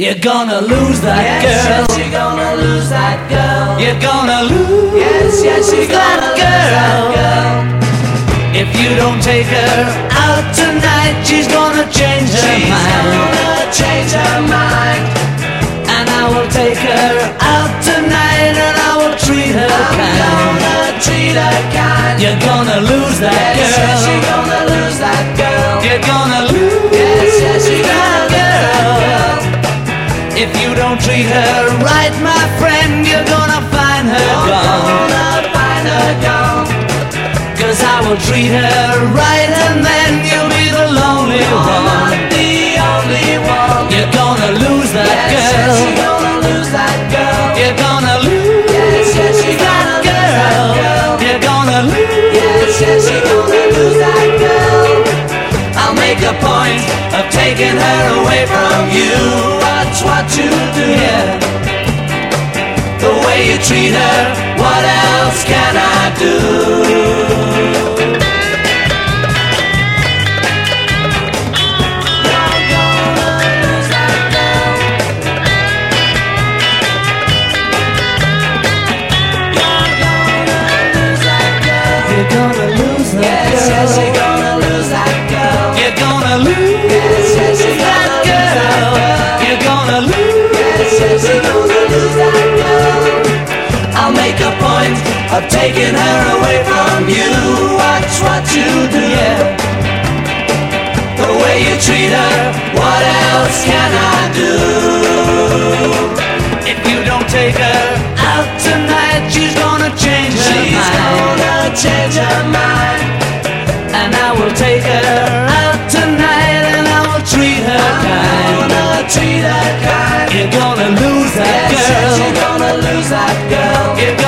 You're gonna lose that Yes, girl. yes, you're gonna lose that girl. You're gonna lose Yes, yes, you're that gonna girl. lose that girl. If you don't take her out tonight, she's gonna change her She's mind. gonna change her mind. And I will take her out tonight and I will treat her I'm kind. gonna treat her kind. You're gonna lose that Yes, girl. yes, you're gonna lose that girl. You're gonna If you don't treat her right, my friend, you're gonna find her I'm gone. gonna find her gone. Cause I will treat her right and then you'll be the lonely I'm one. the only one. You're gonna lose that Yes, yes, girl. you're gonna lose that girl. You're gonna lose Yes, yes, you're that gonna lose that girl. girl. You're gonna lose Yes, yes, you're gonna lose that girl. I'll make a point of taking her away from you. You do. Yeah. The way you treat her, what else can I do? I've taken her away from you. Watch what you do, yeah. The way you treat her, what else can I do? If you don't take her out tonight, she's gonna change she's her mind. She's gonna change her mind. And I will take her out tonight and I will treat her I'm kind. gonna treat her kind. You're gonna lose that yes, girl. Yes, you're gonna lose that girl. If